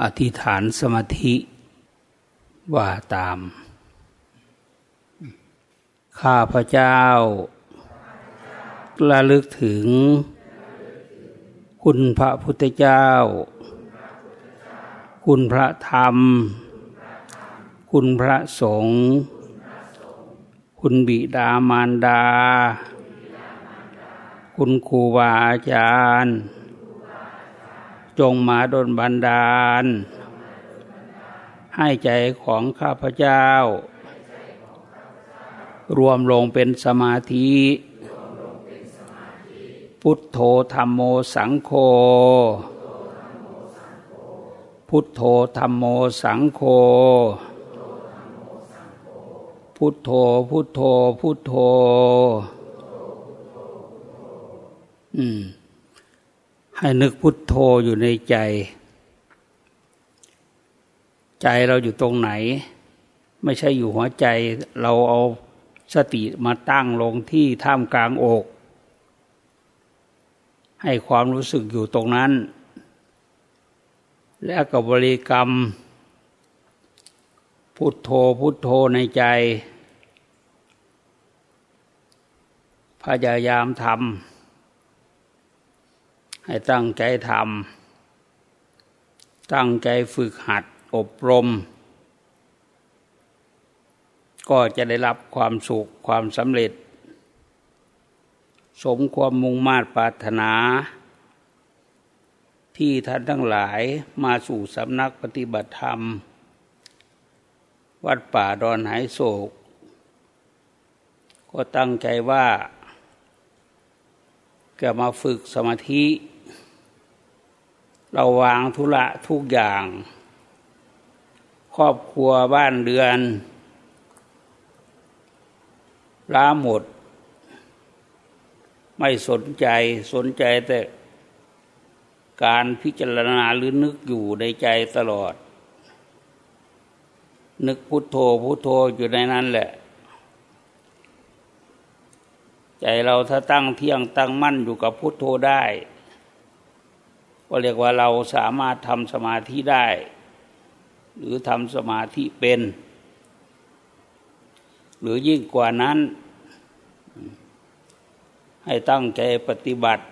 อธิษฐานสมาธิว่าตาม ข้าพระเจ้าระลึกถึง คุณพระพุทธเจ้า คุณพระธรรม คุณพระสงฆ์คุณบิดามารดา คุณครูบาอาจารย์ จงมาดลบันดาล ให้ใจของข้าพเจ้า รวมลงเป็นสมาธิ พุทโธธรรมโมสังโฆพุทโธธรรมโมสังโฆพุทโธพุทโธพุทโธ อืม ให้นึกพุทโธอยู่ในใจ ใจเราอยู่ตรงไหน ไม่ใช่อยู่หัวใจ เราเอาสติมาตั้งลงที่ท่ามกลางอก ให้ความรู้สึกอยู่ตรงนั้น แล้วกับบริกรรม พุทโธพุทโธในใจ พยายามทำ ให้ตั้งใจทำตั้งใจฝึกหัดอบรม ก็จะได้รับความสุขความสำเร็จ สมความมุ่งมา่ปรารถนา ที่ท่านทั้งหลายมาสู่สำนักปฏิบัติธรรม วัดป่าดอนหายโศก ก็ตั้งใจว่าจะมาฝึกสมาธิ เราวางธุระทุกอย่าง ครอบครัวบ้านเรือนล้าหมด ไม่สนใจสนใจแต่การพิจารณาหรือนึกอยู่ในใจตลอด นึกพุโทโธพุโทโธอยู่ในนั้นแหละ ใจเราถ้าตั้งเที่ยงตั้งมั่นอยู่กับพุโทโธได้ ก็เรียกว่าเราสามารถทำสมาธิได้ หรือทำสมาธิเป็น หรือยิ่งกว่านั้น ให้ตั้งใจปฏิบัติ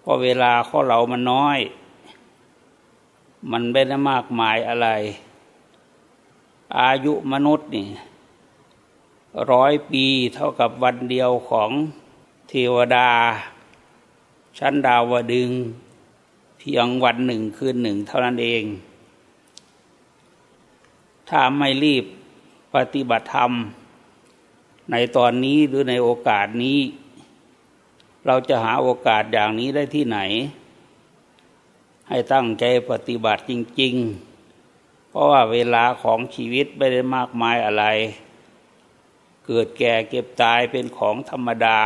เพราะเวลาของเรามันน้อย มันไม่ได้มากมายอะไร อายุมนุษย์นี่ร้อยปีเท่ากับวันเดียวของเทวดา ชั้นดาวดึงเพียงวันหนึ่งคืนหนึ่งเท่านั้นเอง ถ้าไม่รีบปฏิบัติธรรม ในตอนนี้หรือในโอกาสนี้ เราจะหาโอกาสอย่างนี้ได้ที่ไหน ให้ตั้งใจปฏิบัติจริง ๆ เพราะว่าเวลาของชีวิตไม่ได้มากมายอะไร เกิดแก่เก็บตายเป็นของธรรมดา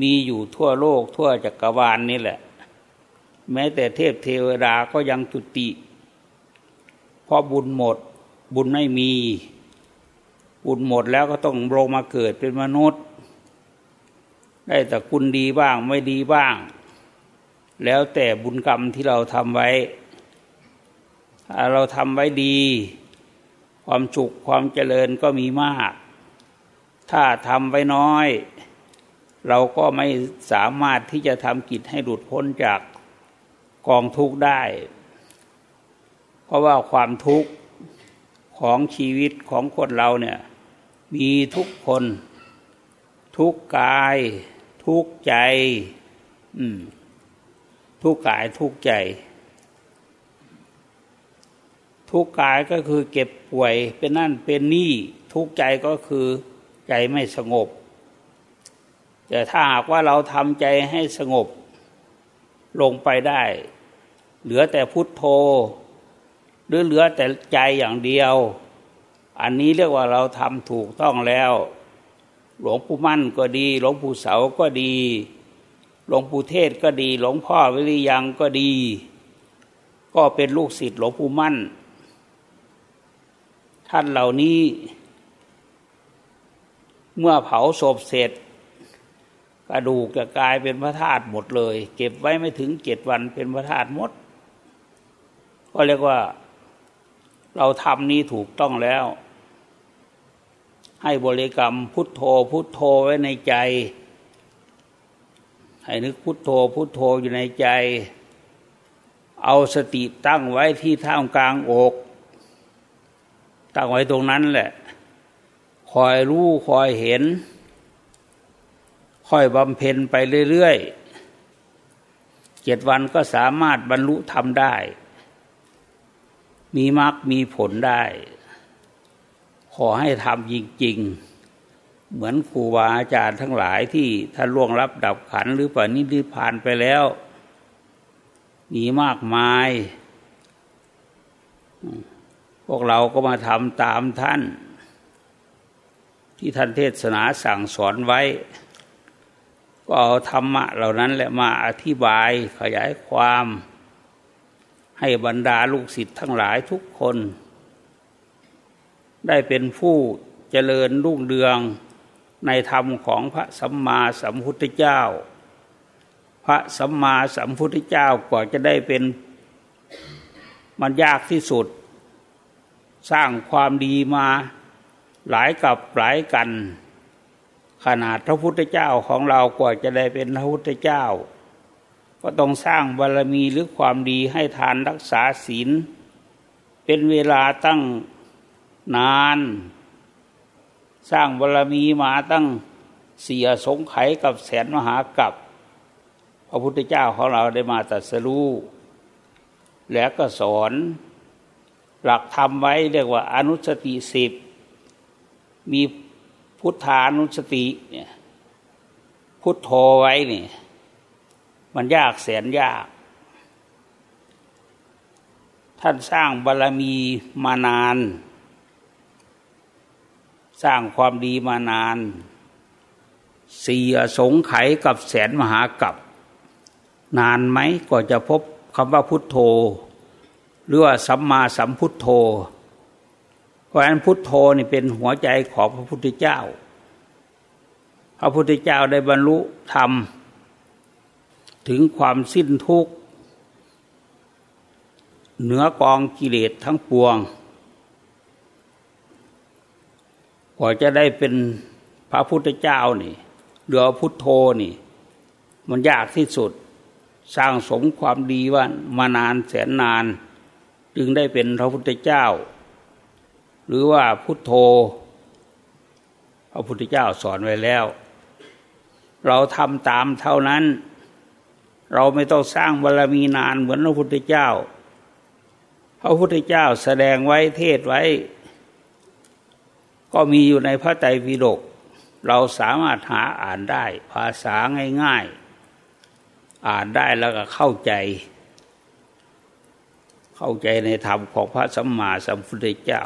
มีอยู่ทั่วโลกทั่วจักรวาลนนี่แหละ แม้แต่เทพเทวดาก็ยังจุติเพราะบุญหมด บุญไม่มี บุญหมดแล้วก็ต้องลงมาเกิดเป็นมนุษย์ ได้แต่คุณดีบ้างไม่ดีบ้าง แล้วแต่บุญกรรมที่เราทำไว้ ถ้าเราทำไว้ดี ความสุขความเจริญก็มีมาก ถ้าทำไว้น้อย เราก็ไม่สามารถที่จะทำกิจให้หลุดพ้นจากกองทุกข์ได้ เพราะว่าความทุกข์ของชีวิตของคนเราเนี่ย มีทุกคน ทุกกาย ทุกใจ อืม ทุกกายทุกใจ ทุกกายก็คือเก็บป่วยเป็นนั่นเป็นนี่ ทุกใจก็คือใจไม่สงบ แต่ถ้าหากว่าเราทำใจให้สงบลงไปได้ เหลือแต่พุทโธ หรือเหลือแต่ใจอย่างเดียว อันนี้เรียกว่าเราทำถูกต้องแล้ว หลวงปู่มั่นก็ดี หลวงปู่เสาก็ดี หลวงปู่เทศก็ดี หลวงพ่อวิริยังก็ดี ก็เป็นลูกศิษย์หลวงปู่มั่น ท่านเหล่านี้ เมื่อเผาศพเสร็จ กระดูกจะกลายเป็นพระธาตุหมดเลย เก็บไว้ไม่ถึงเจ็ดวันเป็นพระธาตุหมด ก็เรียกว่า เราทำนี้ถูกต้องแล้ว ให้บริกรรมพุทโธพุทโธไว้ในใจ ให้นึกพุทโธพุทโธอยู่ในใจ เอาสติตั้งไว้ที่ท่ามกลางอก ตั้งไว้ตรงนั้นแหละ คอยรู้คอยเห็น ค่อยบำเพ็ญไปเรื่อยๆเจ็ดวันก็สามารถบรรลุธรรมได้ มีมรรคมีผลได้ ขอให้ทำจริง ๆ เหมือนครูบาอาจารย์ทั้งหลายที่ท่านล่วงรับดับขันหรือป่านิพพานไปแล้ว มีมากมาย พวกเราก็มาทำตามท่าน ที่ท่านเทศนาสั่งสอนไว้ ก็เอาธรรมะเหล่านั้นแหละมาอธิบายขยายความ ให้บรรดาลูกศิษย์ทั้งหลายทุกคน ได้เป็นผู้เจริญรุ่งเรืองในธรรมของพระสัมมาสัมพุทธเจ้า พระสัมมาสัมพุทธเจ้ากว่าจะได้เป็นมันยากที่สุด สร้างความดีมาหลายกับหลายกัน ขนาดพระพุทธเจ้าของเรากว่าจะได้เป็นพระพุทธเจ้า ก็ต้องสร้างบารรมีหรือความดีให้ทานรักษาศีล เป็นเวลาตั้งนาน สร้างบารรมีมาตั้งเสียสงไขกับแสนมหากับพระพุทธเจ้าของเราได้มาตรัสรู้แล้วก็สอน หลักธรรมไว้เรียกว่าอนุสติสิบมี พุทธานุสติเนี่ยพุทโธไว้นี่มันยากแสนยาก ท่านสร้างบารรมีมานาน สร้างความดีมานานเสียสงไขกับแสนมหากับ นานไหมก็จะพบคำว่าพุทโธ หรือว่าสัมมาสัมพุทโธ เพราะฉะนั้นพุทโธนี่เป็นหัวใจของพระพุทธเจ้า พระพุทธเจ้าได้บรรลุธรรม ถึงความสิ้นทุกข์ เหนือกองกิเลสทั้งปวงกว่าจะได้เป็นพระพุทธเจ้านี่เหลือพุทโธนี่ มันยากที่สุด สร้างสมความดีว่ามานานแสนนาน จึงได้เป็นพระพุทธเจ้า หรือว่าพุทโธพระพุทธเจ้าสอนไว้แล้ว เราทำตามเท่านั้น เราไม่ต้องสร้างบารมีนานเหมือนพระพุทธเจ้า พระพุทธเจ้าแสดงไว้เทศไว้ ก็มีอยู่ในพระไตรปิฎกเราสามารถหาอ่านได้ ภาษาง่ายๆ อ่านได้แล้วก็เข้าใจ เข้าใจในธรรมของพระสัมมาสัมพุทธเจ้า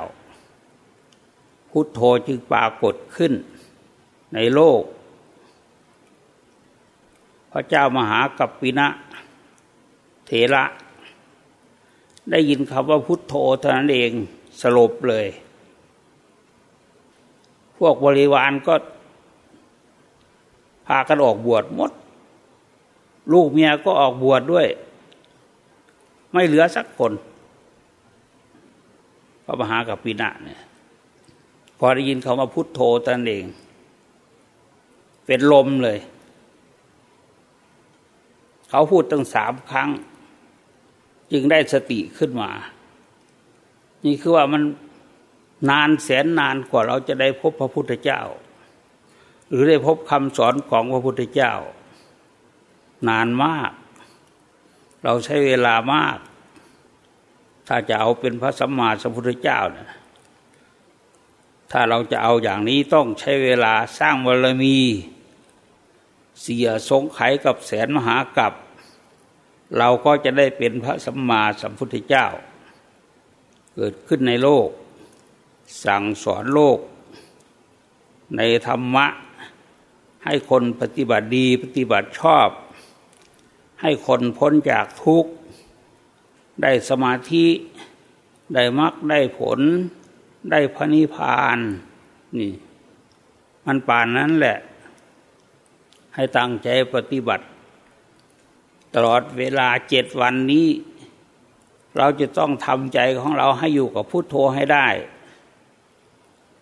พุทโธจึงปรากฏขึ้นในโลก พระเจ้ามหากัปปินะ เถระ ได้ยินคำว่าพุทโธเท่านั้นเองสลบเลย พวกบริวารก็ พากันออกบวชหมด ลูกเมียก็ออกบวชดด้วย ไม่เหลือสักคน พระมหากัปปินะเนี่ย อได้ยินเขามาพุทโธตนเอง เป็นลมเลย เขาพูดตั้งสามครั้ง จึงได้สติขึ้นมา นี่คือว่ามันนานแสนนานกว่าเราจะได้พบพระพุทธเจ้า หรือได้พบคำสอนของพระพุทธเจ้า นานมาก เราใช้เวลามาก ถ้าจะเอาเป็นพระสัมมาสัมพุทธเจ้าเนี่ย ถ้าเราจะเอาอย่างนี้ต้องใช้เวลาสร้างบารมี เสียสงไขกับแสนมหากับ เราก็จะได้เป็นพระสัมมาสัมพุทธเจ้า เกิดขึ้นในโลก สั่งสอนโลก ในธรรมะ ให้คนปฏิบัติดีปฏิบัติชอบ ให้คนพ้นจากทุกข์ ได้สมาธิ ได้มรรคได้ผล ได้พระนิพพานนี่ มันป่านนั้นแหละ ให้ตั้งใจปฏิบัติ ตลอดเวลาเจ็ดวันนี้ เราจะต้องทำใจของเราให้อยู่กับพุโทโธให้ได้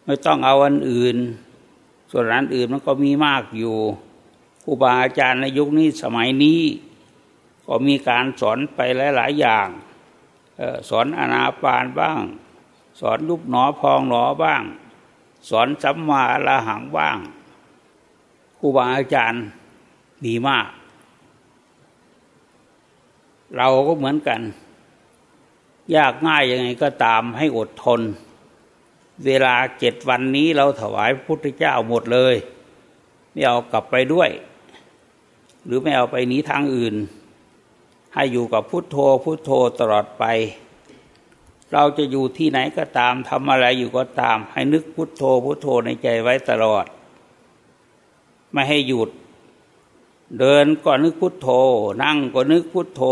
ไม่ต้องเอาอันอื่น ส่วนอันอื่นมันก็มีมากอยู่ครูบาอาจารย์ในยุคนี้สมัยนี้ ก็มีการสอนไปหลาย ๆ อย่างสอนอนาปานบ้าง สอนยุบหนอพองหนอบ้าง สอนสัมมาละหังบ้างครูบาอาจารย์ดีมาก เราก็เหมือนกัน ยากง่ายยังไงก็ตามให้อดทน เวลาเจ็ดวันนี้เราถวายพระพุทธเจ้าหมดเลย ไม่เอากลับไปด้วย หรือไม่เอาไปหนีทางอื่น ให้อยู่กับพุทโธพุทโธตลอดไป เราจะอยู่ที่ไหนก็ตามทำอะไรอยู่ก็ตาม ให้นึกพุทโธพุทโธในใจไว้ตลอด ไม่ให้หยุด เดินก็นึกพุทโธ นั่งก็นึกพุทโธ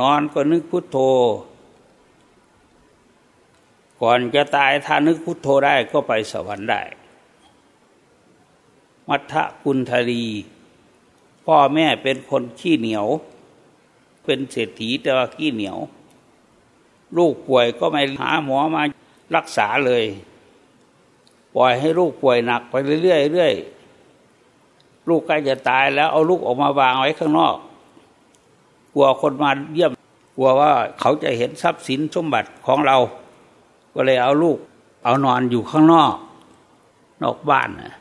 นอนก็นึกพุทโธ ก่อนจะตายถ้านึกพุทโธได้ก็ไปสวรรค์ได้ มัทธกุณทลีพ่อแม่เป็นคนขี้เหนียว เป็นเศรษฐีแต่ว่าขี้เหนียว ลูกป่วยก็ไม่หาหมอมารักษาเลย ปล่อยให้ลูกป่วยหนักไปเรื่อยๆลูกใกล้จะตายแล้วเอาลูกออกมาวางไว้ข้างนอก กลัวคนมาเยี่ยม กลัวว่าเขาจะเห็นทรัพย์สินสมบัติของเรา ก็เลยเอาลูก เอานอนอยู่ข้างนอก นอกบ้านนะ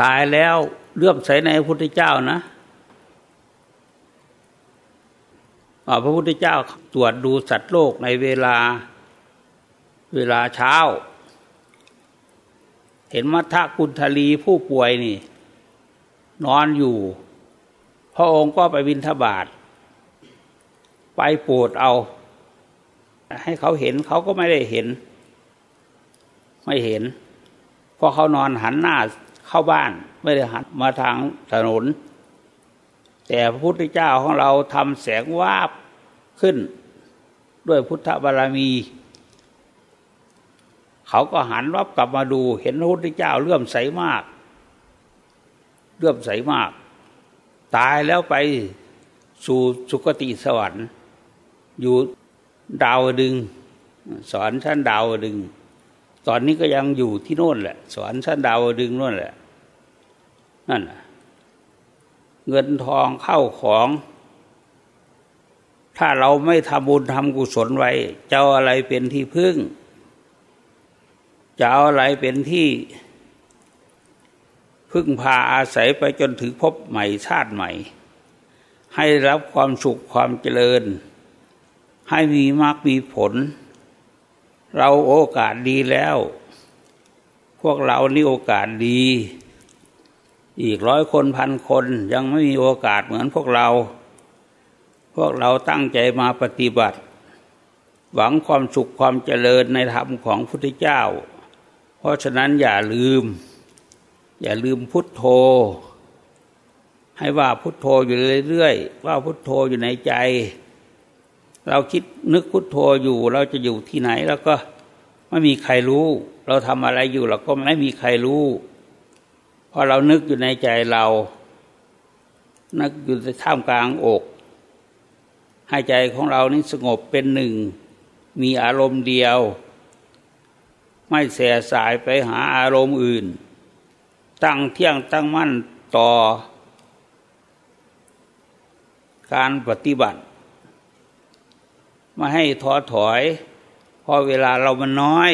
ตายแล้วเลื่อมใสในพระพุทธเจ้านะ พระพุทธเจ้าตรวจดูสัตว์โลกในเวลาเวลาเช้า เห็นมัทธกุณทลีผู้ป่วยนี่ นอนอยู่ พระองค์ก็ไปบินทบาท ไปปวดเอา ให้เขาเห็นเขาก็ไม่ได้เห็น ไม่เห็น เพราะเขานอนหันหน้าเข้าบ้าน ไม่ได้หันมาทางถนน แต่พระพุทธเจ้าของเราทำแสงวาบขึ้น ด้วยพุทธบารมี เขาก็หันรับกลับมาดู เห็นพระพุทธเจ้าเลื่อมใสมาก เลื่อมใสมาก ตายแล้วไปสู่สุคติสวรรค์ อยู่ดาวดึง สอนชั้นดาวดึง ตอนนี้ก็ยังอยู่ที่โน่นแหละ สอนชั้นดาวดึงโน่นแหละนั่น เงินทองเข้าของ ถ้าเราไม่ทำบุญทำกุศลไว้เจ้าอะไรเป็นที่พึ่ง จะเอาอะไรเป็นที่ พึ่งพาอาศัยไปจนถึงพบใหม่ชาติใหม่ ให้รับความสุขความเจริญ ให้มีมากมีผล เราโอกาสดีแล้ว พวกเรานี่โอกาสดี อีกร้อยคนพันคนยังไม่มีโอกาสเหมือนพวกเรา พวกเราตั้งใจมาปฏิบัติ หวังความสุขความเจริญในธรรมของพุทธเจ้า เพราะฉะนั้นอย่าลืม อย่าลืมพุทโธ ให้ว่าพุทโธอยู่เรื่อยๆว่าพุทโธอยู่ในใจ เราคิดนึกพุทโธอยู่ เราจะอยู่ที่ไหน แล้วก็ไม่มีใครรู้ เราทำอะไรอยู่เราก็ไม่มีใครรู้ พราะเรานึกอยู่ในใจเรา นึกอยู่ในท่ามกลางอก ให้ใจของเรานี้สงบเป็นหนึ่ง มีอารมณ์เดียว ไม่แสสายไปหาอารมณ์อื่น ตั้งเที่ยงตั้งมั่นต่อ การปฏิบัติไม่ให้ท้อถอย เพราะเวลาเรามันน้อย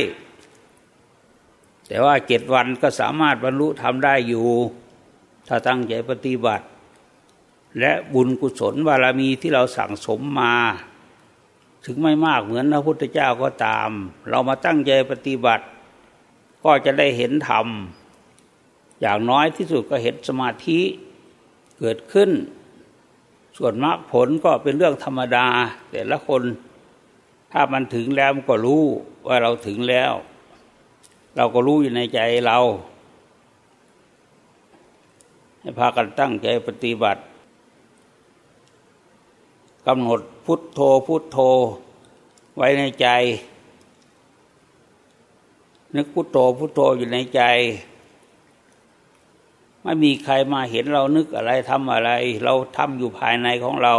แต่ว่าเจ็ดวันก็สามารถบรรลุทำได้อยู่ ถ้าตั้งใจปฏิบัติ และบุญกุศลบารมีที่เราสั่งสมมา ถึงไม่มากเหมือนพระพุทธเจ้าก็ตาม เรามาตั้งใจปฏิบัติ ก็จะได้เห็นธรรม อย่างน้อยที่สุดก็เห็นสมาธิเกิดขึ้น ส่วนมรรคผลก็เป็นเรื่องธรรมดา แต่ละคน ถ้ามันถึงแล้วมันก็รู้ว่าเราถึงแล้ว เราก็รู้อยู่ในใจเราให้พากันตั้งใจปฏิบัติกำหนดพุทโธพุทโธ ไว้ในใจ นึกพุทโธพุทโธอยู่ในใจ ไม่มีใครมาเห็นเรานึกอะไรทำอะไร เราทำอยู่ภายในของเรา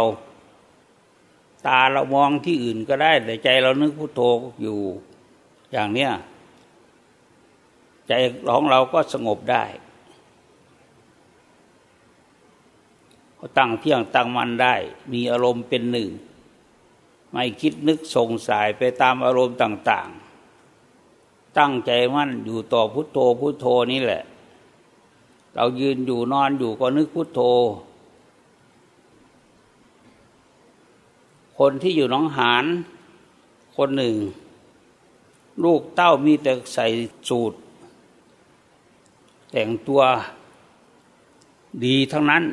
ตาเรามองที่อื่นก็ได้แต่ใจเรานึกพุทโธอยู่ อย่างเนี้ย ใจของเราก็สงบได้ตั้งเที่ยงตั้งมันได้ มีอารมณ์เป็นหนึ่ง ไม่คิดนึกส่งสายไปตามอารมณ์ต่าง ๆ ตั้งใจมั่นอยู่ต่อพุทโธพุทโธนี่แหละ เรายืนอยู่นอนอยู่ก็นึกพุทโธ คนที่อยู่น้องหานคนหนึ่ง ลูกเต้ามีแต่ใส่สูตร แต่งตัวดีทั้งนั้น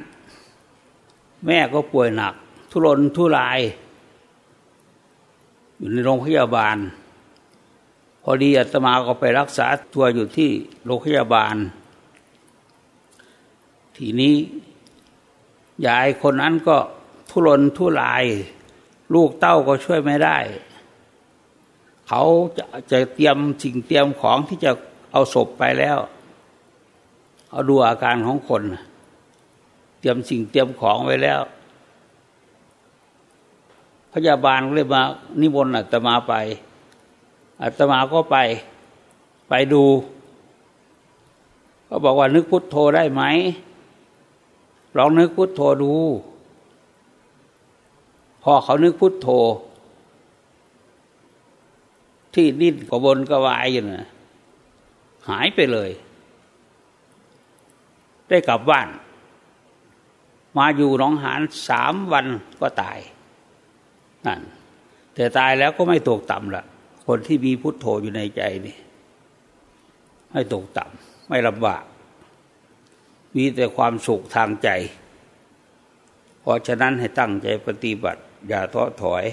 แม่ก็ป่วยหนัก ทุรนทุราย อยู่ในโรงพยาบาล พอดีอาตมาก็ไปรักษาตัวอยู่ที่โรงพยาบาล ทีนี้ยายคนนั้นก็ทุรนทุราย ลูกเต้าก็ช่วยไม่ได้ เขาจะจะเตรียมสิ่งเตรียมของที่จะเอาศพไปแล้ว เอาดูอาการของคน เตรียมสิ่งเตรียมของไว้แล้ว พยาบาลเลยมานิมนต์อาตมาไปอาตมาก็ไปไปดูเขาบอกว่านึกพุทโธได้ไหมลองนึกพุทโธดู พอเขานึกพุทโธ ที่ดิ้นกบนกวายอยู่นะหายไปเลย ได้กลับบ้าน มาอยู่หนองหานสามวันก็ตายนั่นแต่ตายแล้วก็ไม่ตกต่ำละคนที่มีพุทโธอยู่ในใจนี่ไม่ตกต่ำไม่ลำบาก มีแต่ความสุขทางใจ เพราะฉะนั้นให้ตั้งใจปฏิบัติ อย่าท้อถอย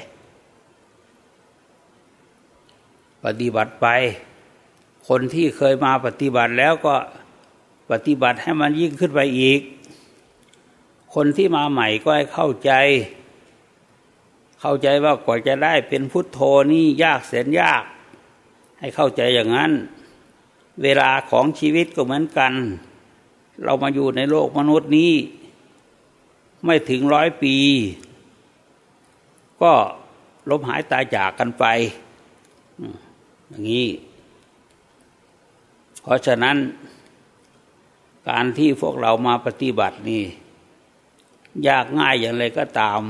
ปฏิบัติไป คนที่เคยมาปฏิบัติแล้วก็ ปฏิบัติให้มันยิ่งขึ้นไปอีก คนที่มาใหม่ก็ให้เข้าใจ เข้าใจว่ากว่าจะได้เป็นพุทโธนี่ยากแสนยาก ให้เข้าใจอย่างนั้น เวลาของชีวิตก็เหมือนกัน เรามาอยู่ในโลกมนุษย์นี้ ไม่ถึงร้อยปี ก็ลบหายตายจากกันไป อย่างนี้ เพราะฉะนั้น การที่พวกเรามาปฏิบัตินี่ ยากง่ายอย่างไรก็ตาม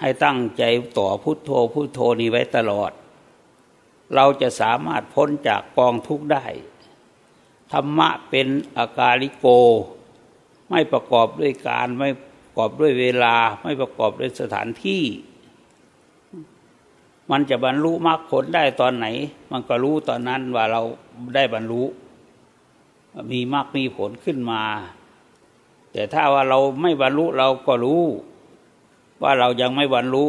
ให้ตั้งใจต่อพุทโธพุทโธนี้ไว้ตลอด เราจะสามารถพ้นจากกองทุกข์ได้ ธรรมะเป็นอากาลิโก ไม่ประกอบด้วยการไม่ประกอบด้วยเวลาไม่ประกอบด้วยสถานที่ มันจะบรรลุมรรคผลได้ตอนไหน มันก็รู้ตอนนั้นว่าเราได้บรรลุ มีมรรคมีผลขึ้นมา แต่ถ้าว่าเราไม่บรรลุเราก็รู้ ว่าเรายังไม่บรรลุ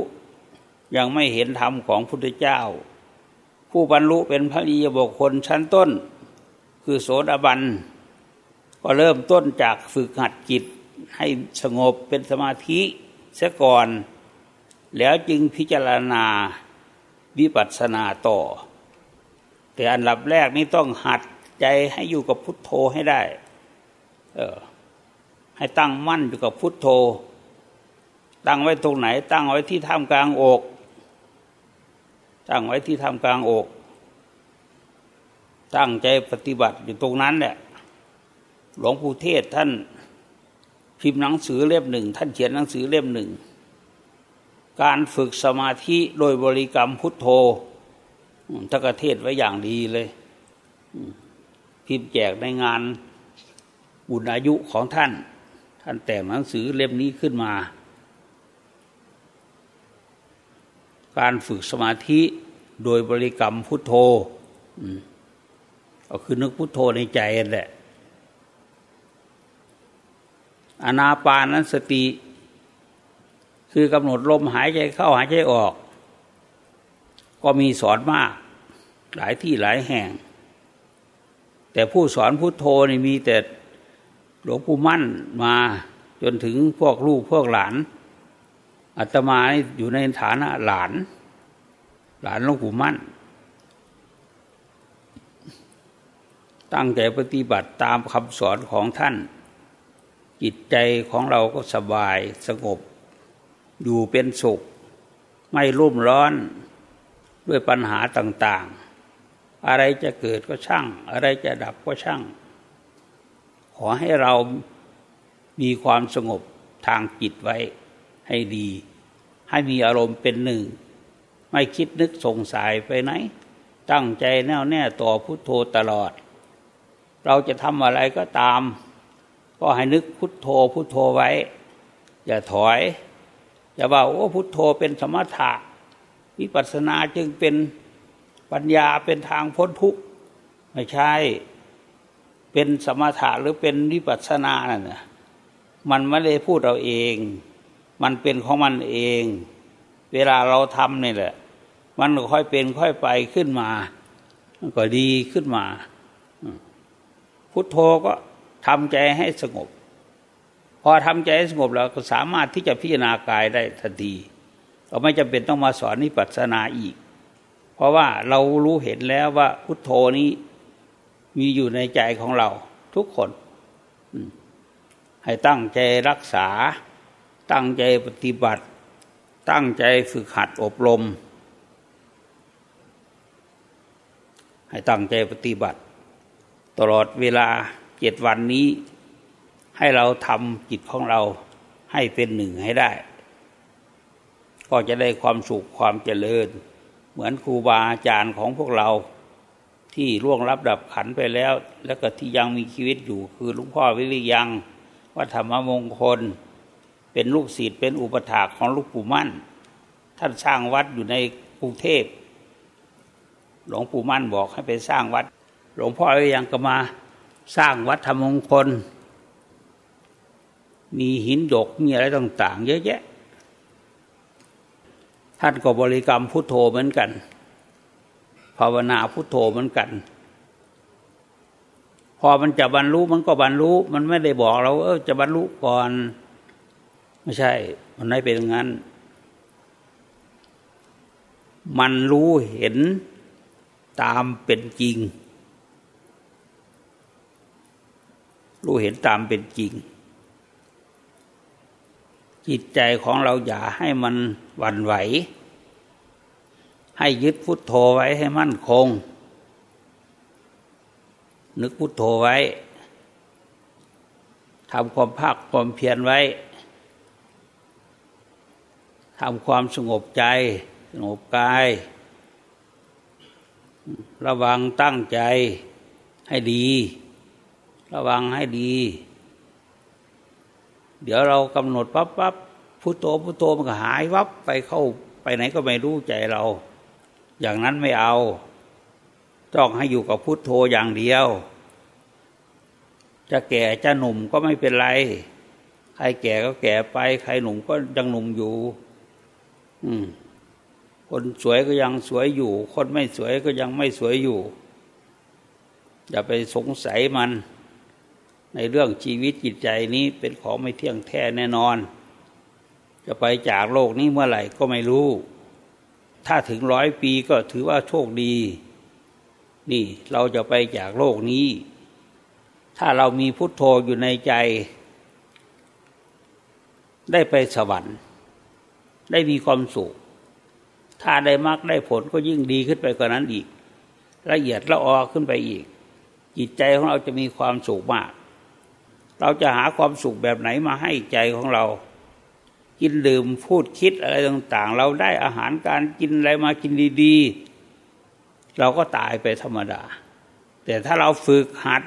ยังไม่เห็นธรรมของพุทธเจ้า ผู้บรรลุเป็นพระริยบุคคลชั้นต้น คือโสดาบันก็เริ่มต้นจากฝึกหัดจิตให้สงบเป็นสมาธิเสียก่อน แล้วจึงพิจารณาวิปัสสนาต่อ แต่อันดับแรกนี่ต้องหัด ใจให้อยู่กับพุทโธให้ได้ เออ ให้ตั้งมั่นอยู่กับพุทโธ ตั้งไว้ตรงไหน ตั้งไว้ที่ท่ามกลางอก ตั้งไว้ที่ท่ามกลางอก ตั้งใจปฏิบัติอยู่ตรงนั้นแหละ หลวงปู่เทศท่าน พิมพ์หนังสือเล่มหนึ่ง ท่านเขียนหนังสือเล่มหนึ่ง การฝึกสมาธิโดยบริกรรมพุทโธท่านกเทศไว้อย่างดีเลย พิมพ์แจกในงานบุญอายุของท่าน ท่านแต่งหนังสือเล่มนี้ขึ้นมา การฝึกสมาธิโดยบริกรรมพุทโธก็คือนึกพุทโธในใจแหละอนาปานั้นสติ คือกำหนดลมหายใจเข้าหายใจออก ก็มีสอนมาก หลายที่หลายแห่ง แต่ผู้สอนพุทโธนี่มีแต่หลวงปู่มั่นมาจนถึงพวกลูกพวกหลานอาตมาอยู่ในฐานะหลาน หลานหลวงปู่มั่น ตั้งใจปฏิบัติตามคำสอนของท่าน จิตใจของเราก็สบายสงบ อยู่เป็นสุข ไม่รุ่มร้อนด้วยปัญหาต่าง ๆ อะไรจะเกิดก็ช่าง อะไรจะดับก็ช่าง ขอให้เรามีความสงบทางจิตไว้ให้ดี ให้มีอารมณ์เป็นหนึ่ง ไม่คิดนึกสงสัยไปไหน ตั้งใจแน่วแน่ต่อพุทโธตลอด เราจะทำอะไรก็ตาม ก็ให้นึกพุทโธพุทโธไว้ อย่าถอย อย่าว่าโอ้พุทโธเป็นสมถะวิปัสสนาจึงเป็น ปัญญาเป็นทางพ้นทุกข์ไม่ใช่ เป็นสมถะหรือเป็นวิปัสสนานั่นนะมันไม่ได้พูดเราเอง มันเป็นของมันเอง เวลาเราทำนี่แหละ มันค่อยเป็นค่อยไปขึ้นมา มันก็ดีขึ้นมา พุทโธก็ทำใจให้สงบ พอทำใจให้สงบแล้วก็สามารถที่จะพิจารณากายได้ทันทีเราไม่จำเป็นต้องมาสอนนิพพานาอีก เพราะว่าเรารู้เห็นแล้วว่าพุทโธนี้มีอยู่ในใจของเราทุกคนให้ตั้งใจรักษา ตั้งใจปฏิบัติ ตั้งใจฝึกหัดอบรม ให้ตั้งใจปฏิบัติ ตลอดเวลาเจ็ดวันนี้ ให้เราทำจิตของเราให้เป็นหนึ่งให้ได้ ก็จะได้ความสุขความเจริญ เหมือนครูบาอาจารย์ของพวกเราที่ล่วงรับดับขันไปแล้ว แล้วก็ที่ยังมีชีวิตอยู่คือหลวงพ่อวิริยังวัดธรรมมงคล เป็นลูกศิษย์เป็นอุปถากของลูกปู่มั่น ท่านสร้างวัดอยู่ในกรุงเทพหลวงปู่มั่นบอกให้ไปสร้างวัด หลวงพ่อวิริยังก็มาสร้างวัดธรรมมงคล มีหินดกมีอะไรต่าง ๆ เยอะแยะ ท่านก็บริกรรมพุทโธเหมือนกัน ภาวนาพุทโธเหมือนกัน พอมันจะบรรลุมันก็บรรลุมันไม่ได้บอกเรา เออจะบรรลุก่อน ไม่ใช่ มันไม่เป็นงั้น มันรู้เห็นตามเป็นจริง รู้เห็นตามเป็นจริง จิตใจของเราอย่าให้มันหวั่นไหว ให้ยึดพุทโธไว้ให้มั่นคง นึกพุทโธไว้ทำความภาคความเพียรไว้ทำความสงบใจ สงบกาย ระวังตั้งใจให้ดี ระวังให้ดี เดี๋ยวเรากำหนดปั๊บปั๊บพุทโธพุทโธมันก็หายวับไปเข้าไปไหนก็ไม่รู้ใจเรา อย่างนั้นไม่เอา ต้องให้อยู่กับพุทโธอย่างเดียว จะแก่จะหนุ่มก็ไม่เป็นไร ใครแก่ก็แก่ไป ใครหนุ่มก็ยังหนุ่มอยู่ อืมคนสวยก็ยังสวยอยู่ คนไม่สวยก็ยังไม่สวยอยู่ อย่าไปสงสัยมัน ในเรื่องชีวิตจิตใจนี้เป็นของไม่เที่ยงแท้แน่นอน จะไปจากโลกนี้เมื่อไหร่ก็ไม่รู้ ถ้าถึงร้อยปีก็ถือว่าโชคดี นี่เราจะไปจากโลกนี้ ถ้าเรามีพุทโธอยู่ในใจ ได้ไปสวรรค์ ได้มีความสุข ถ้าได้มากได้ผลก็ยิ่งดีขึ้นไปกว่านั้นอีก ละเอียดละออขึ้นไปอีกจิตใจของเราจะมีความสุขมาก เราจะหาความสุขแบบไหนมาให้ใจของเรา กินดื่มพูดคิดอะไรต่างๆ เราได้อาหารการกินอะไรมากินดีๆ เราก็ตายไปธรรมดา แต่ถ้าเราฝึกหัด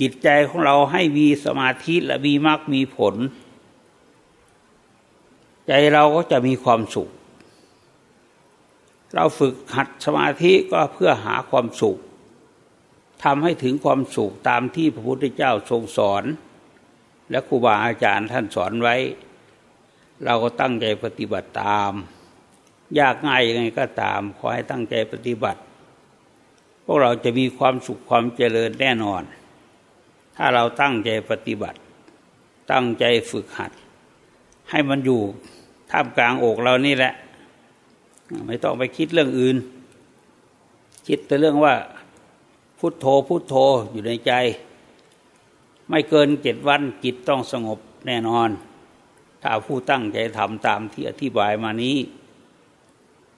จิตใจของเราให้มีสมาธิและมีมรรคมีผล ใจเราก็จะมีความสุข เราฝึกหัดสมาธิก็เพื่อหาความสุข ทำให้ถึงความสุขตามที่พระพุทธเจ้าทรงสอน และครูบาอาจารย์ท่านสอนไว้ เราก็ตั้งใจปฏิบัติตาม ยากง่ายยังไงก็ตาม ขอให้ตั้งใจปฏิบัติ พวกเราจะมีความสุขความเจริญแน่นอน ถ้าเราตั้งใจปฏิบัติ ตั้งใจฝึกหัด ให้มันอยู่ท่ามกลางอกเรานี่แหละ ไม่ต้องไปคิดเรื่องอื่น คิดแต่เรื่องว่า พพุทโธพุทโธอยู่ในใจ ไม่เกินเจ็ดวันจิตต้องสงบแน่นอน ถ้าผู้ตั้งใจทำตามที่อธิบายมานี้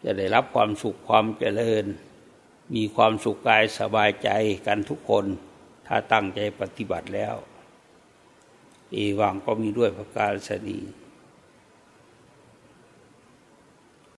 จะได้รับความสุขความเจริญ มีความสุขกายสบายใจกันทุกคน ถ้าตั้งใจปฏิบัติแล้ว อีวังก็มีด้วยประการสนี